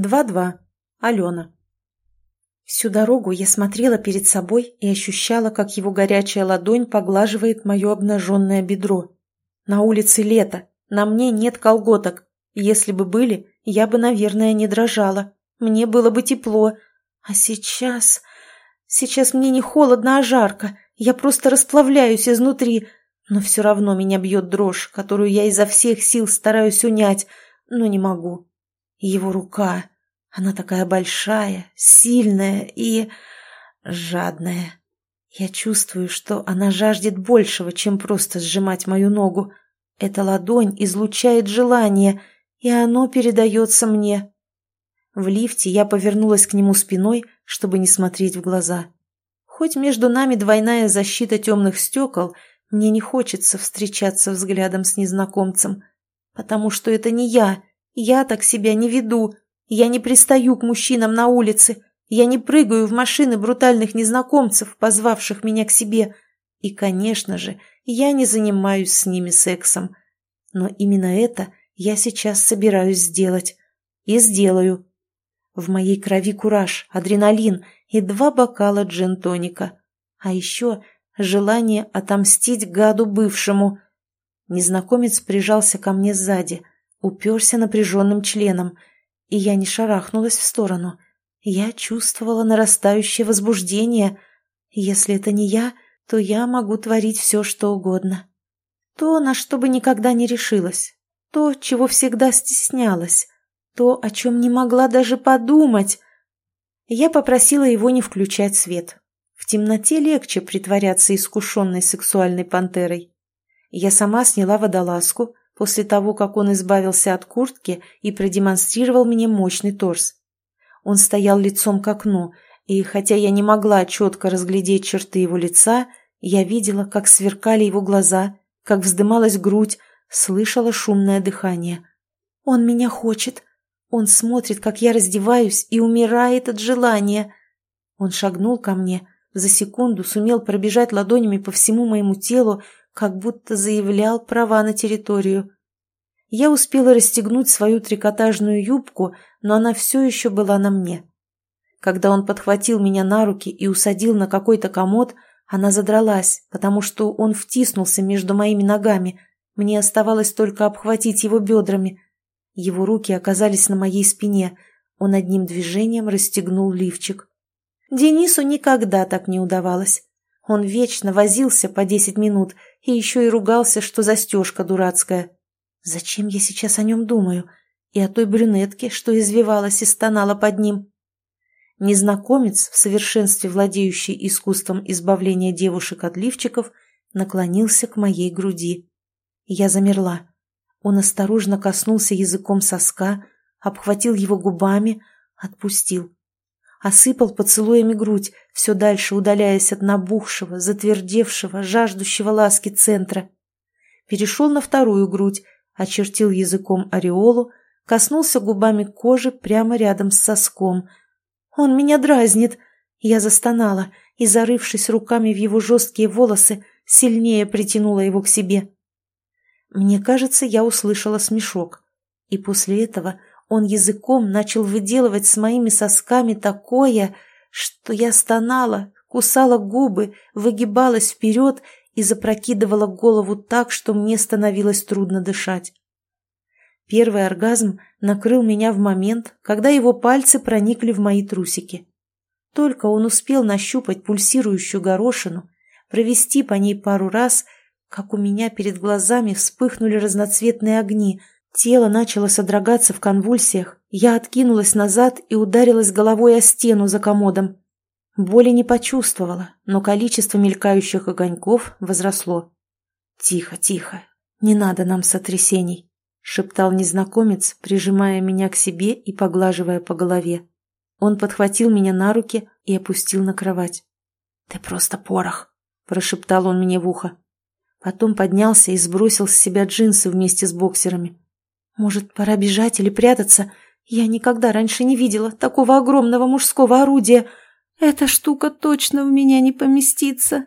2-2. Алена. Всю дорогу я смотрела перед собой и ощущала, как его горячая ладонь поглаживает мое обнаженное бедро. На улице лето, на мне нет колготок. Если бы были, я бы, наверное, не дрожала. Мне было бы тепло. А сейчас... Сейчас мне не холодно, а жарко. Я просто расплавляюсь изнутри. Но все равно меня бьет дрожь, которую я изо всех сил стараюсь унять, но не могу. Его рука... Она такая большая, сильная и... жадная. Я чувствую, что она жаждет большего, чем просто сжимать мою ногу. Эта ладонь излучает желание, и оно передается мне. В лифте я повернулась к нему спиной, чтобы не смотреть в глаза. Хоть между нами двойная защита темных стекол, мне не хочется встречаться взглядом с незнакомцем, потому что это не я, я так себя не веду, я не пристаю к мужчинам на улице, я не прыгаю в машины брутальных незнакомцев, позвавших меня к себе. И, конечно же, я не занимаюсь с ними сексом. Но именно это я сейчас собираюсь сделать. И сделаю. В моей крови кураж, адреналин и два бокала джин-тоника. А еще желание отомстить гаду бывшему. Незнакомец прижался ко мне сзади, уперся напряженным членом, и я не шарахнулась в сторону. Я чувствовала нарастающее возбуждение. Если это не я, то я могу творить все, что угодно. То, на что бы никогда не решилась. То, чего всегда стеснялась. То, о чем не могла даже подумать. Я попросила его не включать свет. В темноте легче притворяться искушенной сексуальной пантерой. Я сама сняла водолазку, после того, как он избавился от куртки и продемонстрировал мне мощный торс. Он стоял лицом к окну, и хотя я не могла четко разглядеть черты его лица, я видела, как сверкали его глаза, как вздымалась грудь, слышала шумное дыхание. «Он меня хочет. Он смотрит, как я раздеваюсь, и умирает от желания». Он шагнул ко мне, за секунду сумел пробежать ладонями по всему моему телу, как будто заявлял права на территорию. Я успела расстегнуть свою трикотажную юбку, но она все еще была на мне. Когда он подхватил меня на руки и усадил на какой-то комод, она задралась, потому что он втиснулся между моими ногами. Мне оставалось только обхватить его бедрами. Его руки оказались на моей спине. Он одним движением расстегнул лифчик. Денису никогда так не удавалось. Он вечно возился по десять минут и еще и ругался, что застежка дурацкая. Зачем я сейчас о нем думаю? И о той брюнетке, что извивалась и стонала под ним. Незнакомец, в совершенстве владеющий искусством избавления девушек от лифчиков, наклонился к моей груди. Я замерла. Он осторожно коснулся языком соска, обхватил его губами, отпустил осыпал поцелуями грудь, все дальше удаляясь от набухшего, затвердевшего, жаждущего ласки центра. Перешел на вторую грудь, очертил языком ореолу, коснулся губами кожи прямо рядом с соском. «Он меня дразнит!» Я застонала и, зарывшись руками в его жесткие волосы, сильнее притянула его к себе. Мне кажется, я услышала смешок. И после этого он языком начал выделывать с моими сосками такое, что я стонала, кусала губы, выгибалась вперед и запрокидывала голову так, что мне становилось трудно дышать. Первый оргазм накрыл меня в момент, когда его пальцы проникли в мои трусики. Только он успел нащупать пульсирующую горошину, провести по ней пару раз, как у меня перед глазами вспыхнули разноцветные огни — Тело начало содрогаться в конвульсиях, я откинулась назад и ударилась головой о стену за комодом. Боли не почувствовала, но количество мелькающих огоньков возросло. «Тихо, тихо, не надо нам сотрясений», — шептал незнакомец, прижимая меня к себе и поглаживая по голове. Он подхватил меня на руки и опустил на кровать. «Ты просто порох», — прошептал он мне в ухо. Потом поднялся и сбросил с себя джинсы вместе с боксерами. Может, пора бежать или прятаться? Я никогда раньше не видела такого огромного мужского орудия. Эта штука точно в меня не поместится.